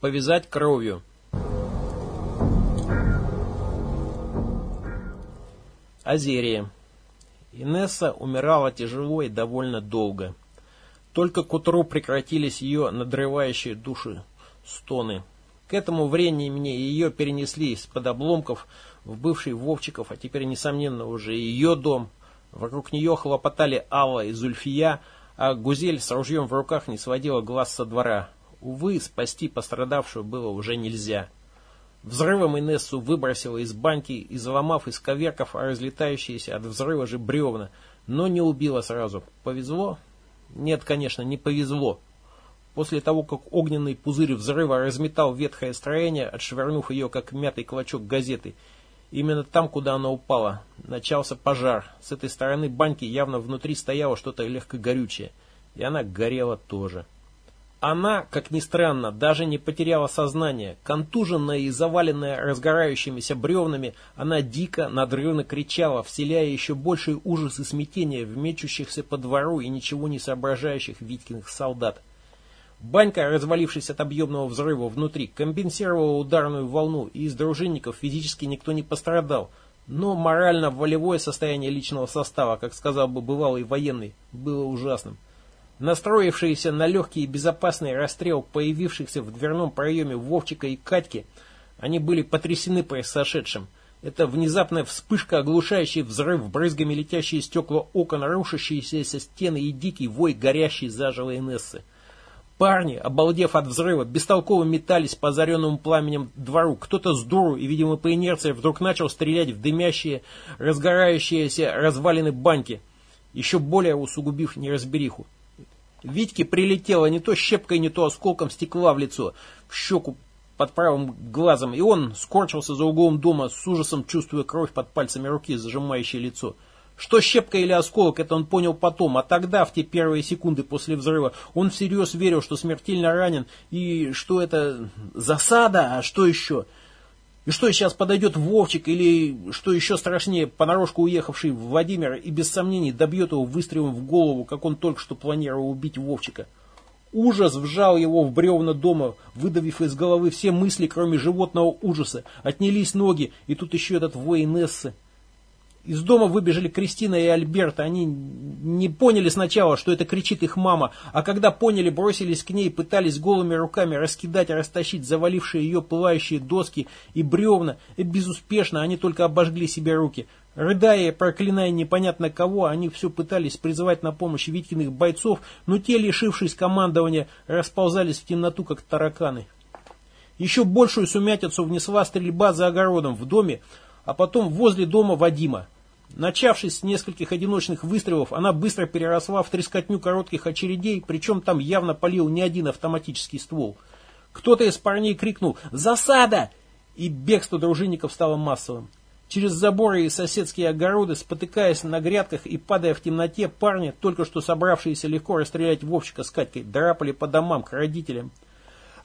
Повязать кровью. Азерия. Инесса умирала тяжело и довольно долго. Только к утру прекратились ее надрывающие души стоны. К этому времени ее перенесли из-под обломков в бывший Вовчиков, а теперь, несомненно, уже ее дом. Вокруг нее хлопотали Алла и Зульфия, а Гузель с ружьем в руках не сводила глаз со двора. Увы, спасти пострадавшую было уже нельзя. Взрывом Инессу выбросило из баньки, и изломав из коверков разлетающиеся от взрыва же бревна, но не убило сразу. Повезло? Нет, конечно, не повезло. После того, как огненный пузырь взрыва разметал ветхое строение, отшвырнув ее, как мятый клочок газеты, именно там, куда она упала, начался пожар. С этой стороны баньки явно внутри стояло что-то легкогорючее, и она горела тоже. Она, как ни странно, даже не потеряла сознание. Контуженная и заваленная разгорающимися бревнами, она дико, надрывно кричала, вселяя еще больший ужас и смятение в мечущихся по двору и ничего не соображающих Витькиных солдат. Банька, развалившись от объемного взрыва внутри, компенсировала ударную волну, и из дружинников физически никто не пострадал. Но морально-волевое состояние личного состава, как сказал бы бывалый военный, было ужасным. Настроившиеся на легкий и безопасный расстрел появившихся в дверном проеме Вовчика и Катьки, они были потрясены происшедшим. Это внезапная вспышка, оглушающий взрыв, брызгами летящие стекла окон, рушащиеся стены и дикий вой горящей заживо Инессы. Парни, обалдев от взрыва, бестолково метались по озаренному пламенем двору. Кто-то с дуру и, видимо, по инерции вдруг начал стрелять в дымящие, разгорающиеся развалины баньки, еще более усугубив неразбериху. Витьке прилетело не то щепкой, не то осколком стекла в лицо, в щеку под правым глазом, и он скорчился за углом дома, с ужасом чувствуя кровь под пальцами руки, зажимающей лицо. Что щепка или осколок, это он понял потом, а тогда, в те первые секунды после взрыва, он всерьез верил, что смертельно ранен, и что это засада, а что еще – и что сейчас подойдет Вовчик или, что еще страшнее, понарошку уехавший Владимир и без сомнений добьет его выстрелом в голову, как он только что планировал убить Вовчика. Ужас вжал его в бревна дома, выдавив из головы все мысли, кроме животного ужаса. Отнялись ноги, и тут еще этот вой. Из дома выбежали Кристина и Альберт. Они не поняли сначала, что это кричит их мама, а когда поняли, бросились к ней, пытались голыми руками раскидать растащить завалившие ее пылающие доски и бревна. И безуспешно они только обожгли себе руки. Рыдая проклиная непонятно кого, они все пытались призывать на помощь Витькиных бойцов, но те, лишившись командования, расползались в темноту, как тараканы. Еще большую сумятицу внесла стрельба за огородом в доме, а потом возле дома Вадима. Начавшись с нескольких одиночных выстрелов, она быстро переросла в трескотню коротких очередей, причем там явно полил не один автоматический ствол. Кто-то из парней крикнул «Засада!» и бегство дружинников стало массовым. Через заборы и соседские огороды, спотыкаясь на грядках и падая в темноте, парни, только что собравшиеся легко расстрелять Вовчика с Катькой, драпали по домам к родителям.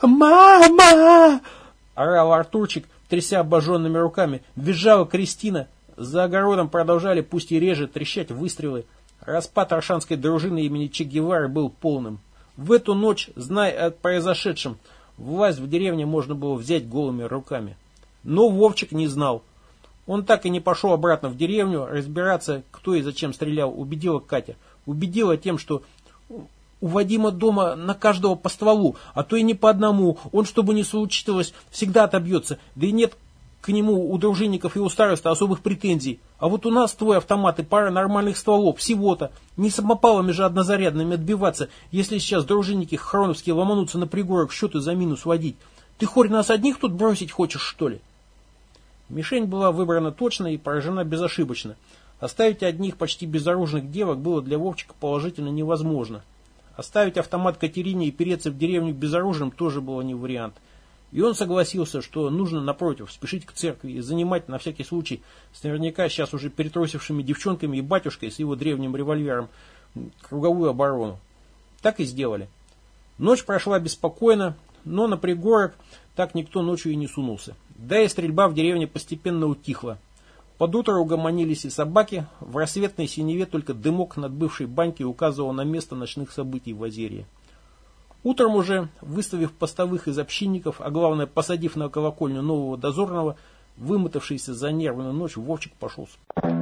«Мама!» – орал Артурчик, тряся обожженными руками. Визжала Кристина, за огородом продолжали, пусть и реже, трещать выстрелы. Распад аршанской дружины имени Че Гевары был полным. В эту ночь, зная о произошедшем, власть в деревне можно было взять голыми руками. Но Вовчик не знал. Он так и не пошел обратно в деревню разбираться, кто и зачем стрелял. Убедила Катя. Убедила тем, что у Вадима дома на каждого по стволу, а то и не по одному. Он, чтобы не случилось, всегда отобьется. Да и нет к нему у дружинников и у староста особых претензий. А вот у нас твой автомат и пара нормальных стволов, всего-то. Не самопалами же однозарядными отбиваться, если сейчас дружинники хроновские ломанутся на пригорок счеты за минус водить. Ты хорь нас одних тут бросить хочешь, что ли? Мишень была выбрана точно и поражена безошибочно. Оставить одних почти безоружных девок было для Вовчика положительно невозможно. Оставить автомат Катерине и переться в деревню безоружным тоже было не вариант. И он согласился, что нужно, напротив, спешить к церкви и занимать на всякий случай с наверняка сейчас уже перетросившими девчонками и батюшкой с его древним револьвером круговую оборону. Так и сделали. Ночь прошла беспокойно, но на пригорок так никто ночью и не сунулся. Да и стрельба в деревне постепенно утихла. Под утро угомонились и собаки, в рассветной синеве только дымок над бывшей банькой указывал на место ночных событий в Озерье. Утром уже, выставив постовых из общинников, а главное, посадив на колокольню нового дозорного, вымотавшийся за нервную ночь, Вовчик пошел спать.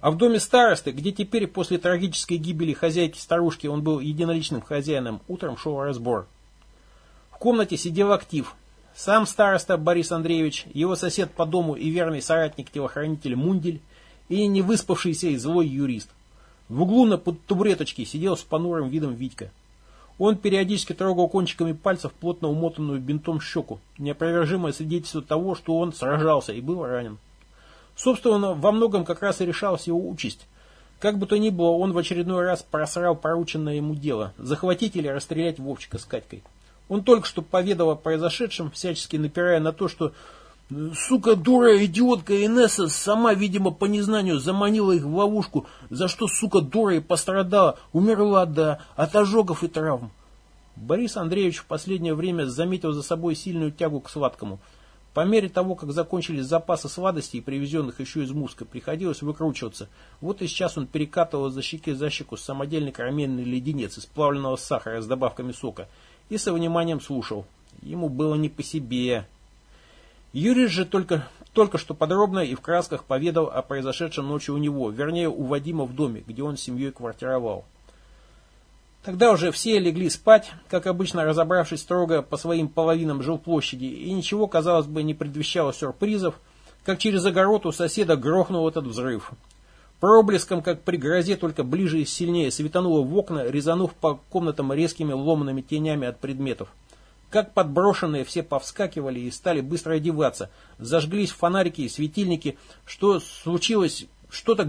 А в доме старосты, где теперь после трагической гибели хозяйки-старушки он был единоличным хозяином, утром шел разбор. В комнате сидел актив. Сам староста Борис Андреевич, его сосед по дому и верный соратник-телохранитель Мундель и не выспавшийся и злой юрист. В углу на табуреточке сидел с понурым видом Витька. Он периодически трогал кончиками пальцев плотно умотанную бинтом щеку, неопровержимое свидетельство того, что он сражался и был ранен. Собственно, во многом как раз и решалась его участь. Как бы то ни было, он в очередной раз просрал порученное ему дело – захватить или расстрелять Вовчика с Катькой. Он только что поведал о произошедшем, всячески напирая на то, что Сука, дура, идиотка Инесса сама, видимо, по незнанию заманила их в ловушку, за что, сука, дура и пострадала, умерла, да, от ожогов и травм. Борис Андреевич в последнее время заметил за собой сильную тягу к сладкому. По мере того, как закончились запасы сладостей, привезенных еще из Муска, приходилось выкручиваться. Вот и сейчас он перекатывал за щеки за щеку самодельный карамельный леденец из плавленного сахара с добавками сока и со вниманием слушал. Ему было не по себе. Юрий же только, только что подробно и в красках поведал о произошедшем ночью у него, вернее у Вадима в доме, где он с семьей квартировал. Тогда уже все легли спать, как обычно разобравшись строго по своим половинам жилплощади, и ничего, казалось бы, не предвещало сюрпризов, как через огород у соседа грохнул этот взрыв. Проблеском, как при грозе, только ближе и сильнее светануло в окна, резанув по комнатам резкими ломанными тенями от предметов. Как подброшенные, все повскакивали и стали быстро одеваться. Зажглись фонарики и светильники. Что случилось? Что-то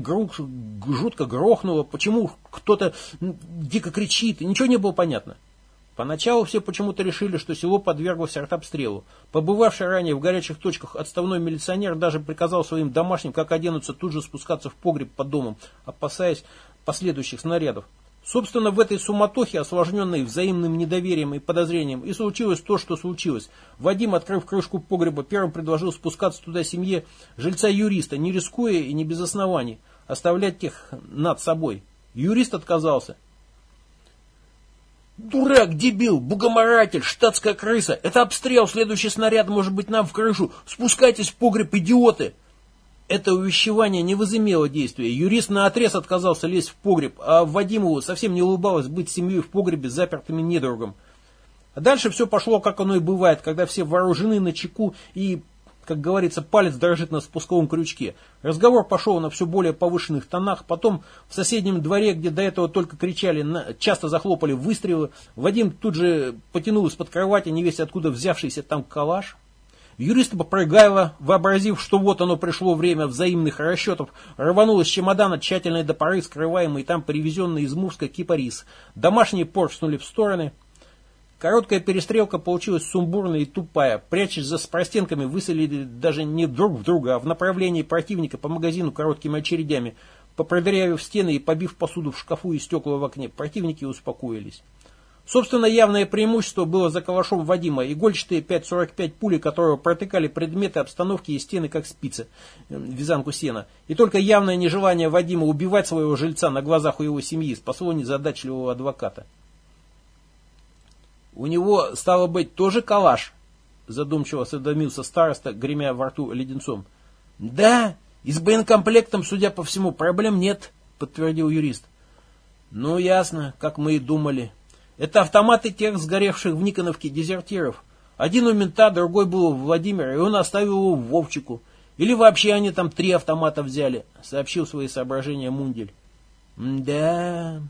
жутко грохнуло. Почему кто-то дико кричит? Ничего не было понятно. Поначалу все почему-то решили, что село подверглось артобстрелу. Побывавший ранее в горячих точках отставной милиционер даже приказал своим домашним, как оденутся, тут же спускаться в погреб под домом, опасаясь последующих снарядов. Собственно, в этой суматохе, осложненной взаимным недоверием и подозрением, и случилось то, что случилось. Вадим, открыв крышку погреба, первым предложил спускаться туда семье жильца-юриста, не рискуя и не без оснований, оставлять тех над собой. Юрист отказался. «Дурак, дебил, бугоморатель, штатская крыса! Это обстрел, следующий снаряд может быть нам в крышу! Спускайтесь в погреб, идиоты!» Это увещевание не возымело действия. Юрист на отрез отказался лезть в погреб, а Вадимову совсем не улыбалось быть семьей в погребе с запертыми недругом. А дальше все пошло, как оно и бывает, когда все вооружены на чеку и, как говорится, палец дрожит на спусковом крючке. Разговор пошел на все более повышенных тонах, потом в соседнем дворе, где до этого только кричали, часто захлопали выстрелы, Вадим тут же потянул из-под кровати, не весь откуда взявшийся там калаш, Юрист Попрыгайло, вообразив, что вот оно пришло время взаимных расчетов, рванул из чемодана тщательной до поры скрываемый там привезенный из Мурска кипарис. Домашние поршнули в стороны. Короткая перестрелка получилась сумбурная и тупая. Прячась за спростенками, высадили даже не друг в друга, а в направлении противника по магазину короткими очередями. Попроверяв стены и побив посуду в шкафу и стекла в окне, противники успокоились. Собственно, явное преимущество было за калашом Вадима. Игольчатые 5,45 пули, которые протыкали предметы обстановки и стены, как спицы, э, вязанку сена. И только явное нежелание Вадима убивать своего жильца на глазах у его семьи спасло незадачливого адвоката. «У него, стало быть, тоже калаш?» Задумчиво осведомился староста, гремя во рту леденцом. «Да, и с боенкомплектом, судя по всему, проблем нет», подтвердил юрист. «Ну, ясно, как мы и думали», это автоматы тех сгоревших в Никоновке дезертиров. Один у мента, другой был у Владимира, и он оставил его в Вовчику. Или вообще они там три автомата взяли, сообщил свои соображения Мундель. Да,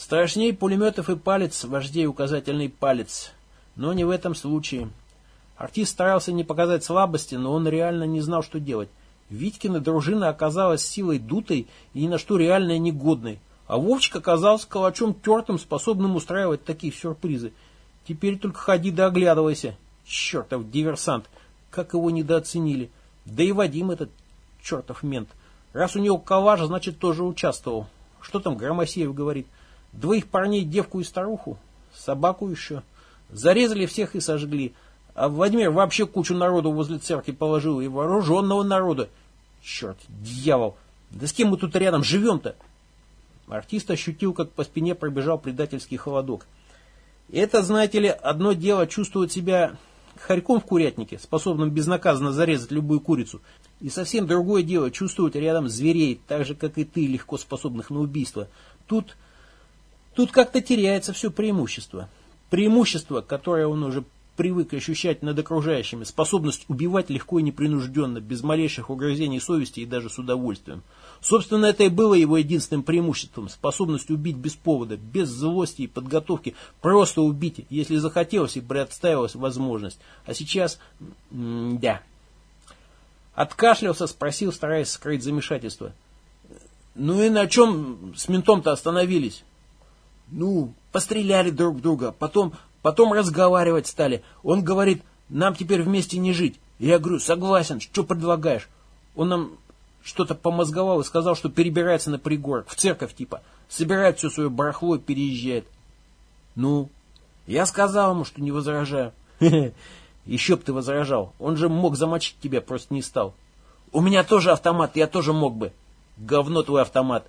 страшней пулеметов и палец, вождей указательный палец. Но не в этом случае. Артист старался не показать слабости, но он реально не знал, что делать. Витькина дружина оказалась силой дутой и ни на что реально негодной. А Вовчик оказался калачом тертым, способным устраивать такие сюрпризы. Теперь только ходи да оглядывайся. Чертов диверсант. Как его недооценили. Да и Вадим этот чертов мент. Раз у него калаш, значит тоже участвовал. Что там Громосеев говорит? Двоих парней, девку и старуху? Собаку еще? Зарезали всех и сожгли. А Владимир вообще кучу народу возле церкви положил. И вооруженного народа. Черт, дьявол. Да с кем мы тут рядом живем-то? Артист ощутил, как по спине пробежал предательский холодок. Это, знаете ли, одно дело чувствовать себя хорьком в курятнике, способным безнаказанно зарезать любую курицу, и совсем другое дело чувствовать рядом зверей, так же, как и ты, легко способных на убийство. Тут, тут как-то теряется все преимущество. Преимущество, которое он уже привык ощущать над окружающими, способность убивать легко и непринужденно, без малейших угрызений совести и даже с удовольствием. Собственно, это и было его единственным преимуществом, способность убить без повода, без злости и подготовки, просто убить, если захотелось и представилась возможность. А сейчас, да. Откашлялся, спросил, стараясь скрыть замешательство. Ну и на чем с ментом-то остановились? Ну, постреляли друг друга, потом Потом разговаривать стали. Он говорит, нам теперь вместе не жить. Я говорю, согласен, что предлагаешь? Он нам что-то помозговал и сказал, что перебирается на пригорок, в церковь типа. Собирает все свое барахло и переезжает. Ну, я сказал ему, что не возражаю. Еще б ты возражал. Он же мог замочить тебя, просто не стал. У меня тоже автомат, я тоже мог бы. Говно твой автомат.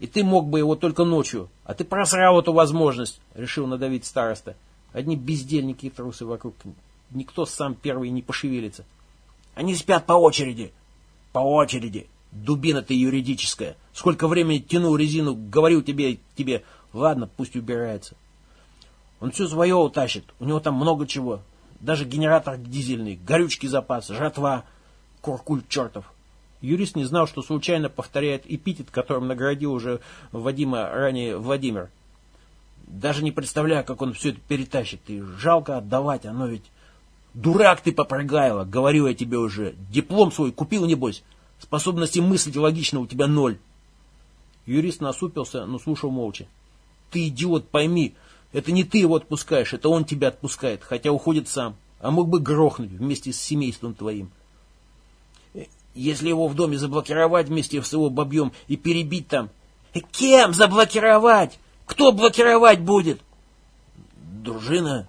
И ты мог бы его только ночью. А ты просрал эту возможность, решил надавить староста. Одни бездельники и трусы вокруг. Никто сам первый не пошевелится. Они спят по очереди. По очереди. Дубина ты юридическая. Сколько времени тянул резину, говорил тебе, тебе, ладно, пусть убирается. Он все свое утащит. У него там много чего. Даже генератор дизельный, горючки запас, жатва, куркуль чертов. Юрист не знал, что случайно повторяет эпитет, которым наградил уже Вадима ранее Владимир. Даже не представляю, как он все это перетащит. И жалко отдавать, оно ведь... Дурак ты, попрыгайло, говорю я тебе уже. Диплом свой купил, небось. Способности мыслить логично у тебя ноль. Юрист насупился, но слушал молча. Ты, идиот, пойми, это не ты его отпускаешь, это он тебя отпускает, хотя уходит сам. А мог бы грохнуть вместе с семейством твоим. Если его в доме заблокировать вместе с его бобьем и перебить там... Кем заблокировать? Кто блокировать будет? Дружина.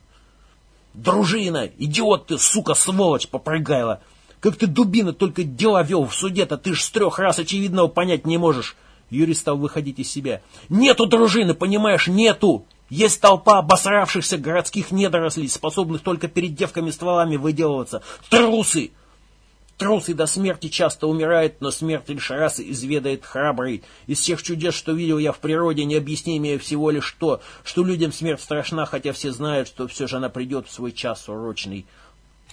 Дружина. Идиот ты, сука, сволочь, попрыгайла. Как ты, дубина, только дела вел в суде-то, ты ж с трех раз очевидного понять не можешь. Юрий стал выходить из себя. Нету дружины, понимаешь, нету. Есть толпа обосравшихся городских недорослей, способных только перед девками стволами выделываться. Трусы! Трусы до смерти часто умирает, но смерть лишь раз изведает храбрый. Из всех чудес, что видел я в природе, необъяснимее всего лишь то, что людям смерть страшна, хотя все знают, что все же она придет в свой час урочный.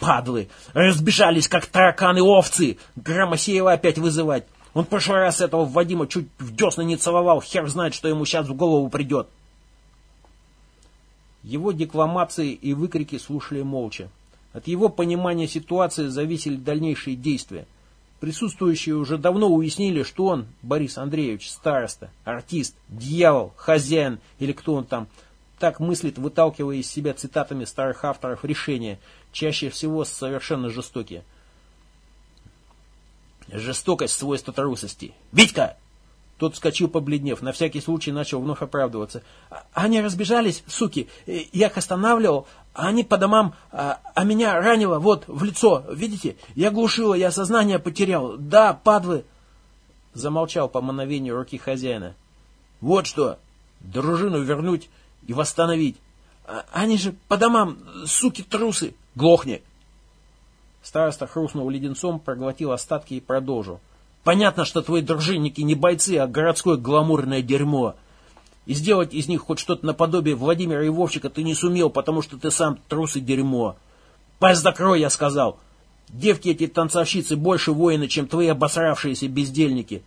Падлы! Разбежались, как тараканы овцы! Громосеева опять вызывать. Он в прошлый раз этого Вадима чуть в десна не целовал, хер знает, что ему сейчас в голову придет. Его декламации и выкрики слушали молча. От его понимания ситуации зависели дальнейшие действия. Присутствующие уже давно уяснили, что он, Борис Андреевич, староста, артист, дьявол, хозяин или кто он там, так мыслит, выталкивая из себя цитатами старых авторов решения, чаще всего совершенно жестокие. Жестокость – свойство трусости. «Витька, тот вскочил, побледнев, на всякий случай начал вновь оправдываться. «А, «Они разбежались, суки, я их останавливал, а они по домам, а, а меня ранило вот в лицо, видите? Я глушила, я сознание потерял, да, падлы!» Замолчал по мановению руки хозяина. «Вот что, дружину вернуть и восстановить. А, они же по домам, суки-трусы, глохни!» Староста хрустнул леденцом, проглотил остатки и продолжил. Понятно, что твои дружинники не бойцы, а городское гламурное дерьмо. И сделать из них хоть что-то наподобие Владимира и Вовчика ты не сумел, потому что ты сам трус и дерьмо. Пасть закрой, я сказал. Девки эти танцовщицы больше воины, чем твои обосравшиеся бездельники.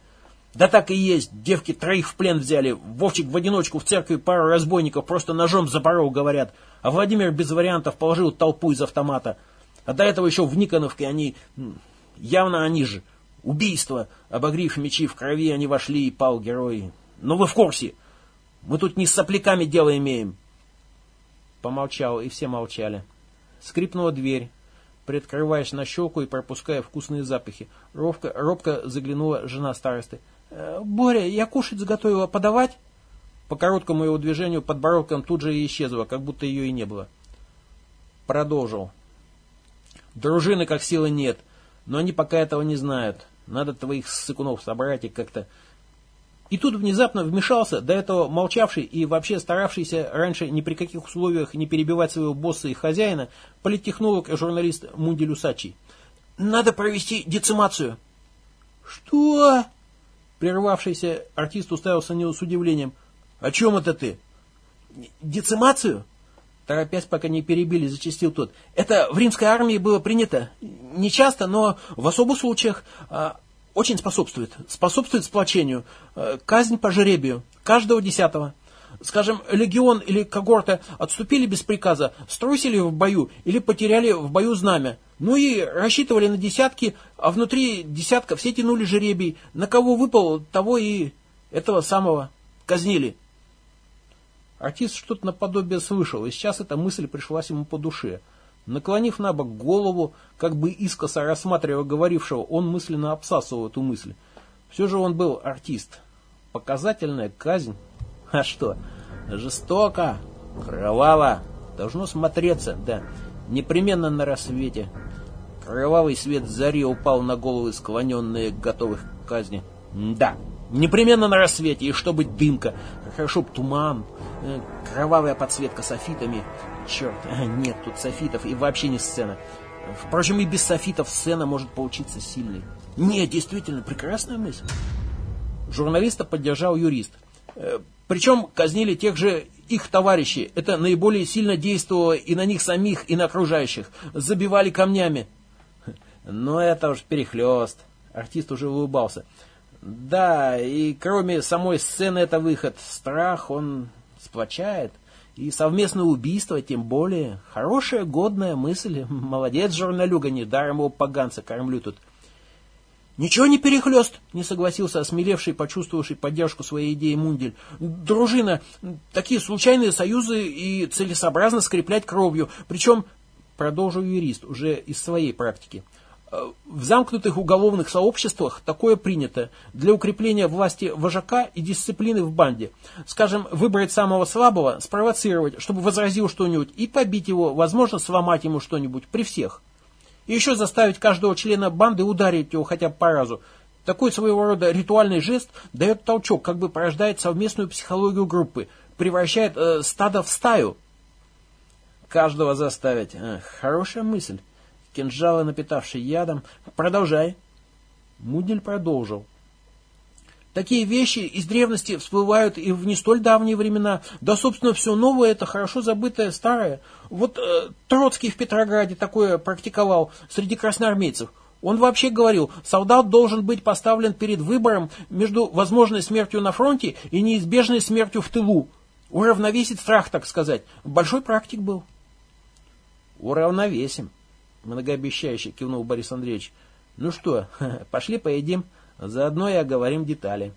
Да так и есть, девки троих в плен взяли. Вовчик в одиночку в церкви пару разбойников просто ножом запорол, говорят. А Владимир без вариантов положил толпу из автомата. А до этого еще в Никоновке они... Явно они же. Убийство. Обогрив мечи в крови, они вошли и пал герой. Но вы в курсе. Мы тут не с сопляками дело имеем. Помолчал, и все молчали. Скрипнула дверь, приоткрываясь на щеку и пропуская вкусные запахи. Робко, робко заглянула жена старосты. «Э, «Боря, я кушать заготовила. Подавать?» По короткому его движению подбородком тут же и исчезла, как будто ее и не было. Продолжил. «Дружины как силы нет, но они пока этого не знают. Надо твоих сыкунов собрать и как-то... И тут внезапно вмешался до этого молчавший и вообще старавшийся раньше ни при каких условиях не перебивать своего босса и хозяина политтехнолог и журналист Мунди Люсачи. «Надо провести децимацию». «Что?» Прервавшийся артист уставился на него с удивлением. «О чем это ты?» «Децимацию?» Торопясь, пока не перебили, зачастил тот. «Это в римской армии было принято. Не часто, но в особых случаях. А, очень способствует. Способствует сплочению. Э, казнь по жеребию. Каждого десятого. Скажем, легион или когорта отступили без приказа, струсили в бою или потеряли в бою знамя. Ну и рассчитывали на десятки, а внутри десятка все тянули жеребий. На кого выпал, того и этого самого казнили. Артист что-то наподобие слышал, и сейчас эта мысль пришлась ему по душе – Наклонив на бок голову, как бы искоса рассматривая говорившего, он мысленно обсасывал эту мысль. Все же он был артист. Показательная казнь. А что? Жестоко, кроваво. Должно смотреться, да. Непременно на рассвете. Кровавый свет зари упал на головы склоненные, готовых к казни. Да, непременно на рассвете, и чтобы дымка. Хорошо б туман, э, кровавая подсветка софитами, Черт, нет тут софитов и вообще не сцена. Впрочем, и без софитов сцена может получиться сильной. Нет, действительно, прекрасная мысль. Журналиста поддержал юрист. Э, Причем казнили тех же их товарищей. Это наиболее сильно действовало и на них самих, и на окружающих. Забивали камнями. Но это уж перехлест. Артист уже улыбался. Да, и кроме самой сцены это выход. Страх, он сплочает. И совместное убийство, тем более. Хорошая, годная мысль. Молодец, журналюга, недаром его поганца кормлю тут. «Ничего не перехлест», — не согласился осмелевший, почувствовавший поддержку своей идеи Мундель. «Дружина, такие случайные союзы и целесообразно скреплять кровью. Причем, — продолжил юрист уже из своей практики, — в замкнутых уголовных сообществах такое принято для укрепления власти вожака и дисциплины в банде. Скажем, выбрать самого слабого, спровоцировать, чтобы возразил что-нибудь, и побить его, возможно, сломать ему что-нибудь при всех. И еще заставить каждого члена банды ударить его хотя бы по разу. Такой своего рода ритуальный жест дает толчок, как бы порождает совместную психологию группы, превращает э, стадо в стаю. Каждого заставить. Эх, хорошая мысль кинжалы, напитавшие ядом. Продолжай. Мудель продолжил. Такие вещи из древности всплывают и в не столь давние времена. Да, собственно, все новое это хорошо забытое старое. Вот э, Троцкий в Петрограде такое практиковал среди красноармейцев. Он вообще говорил, солдат должен быть поставлен перед выбором между возможной смертью на фронте и неизбежной смертью в тылу. Уравновесить страх, так сказать. Большой практик был. Уравновесим. Многообещающе кивнул Борис Андреевич. Ну что, пошли поедим, заодно и оговорим детали.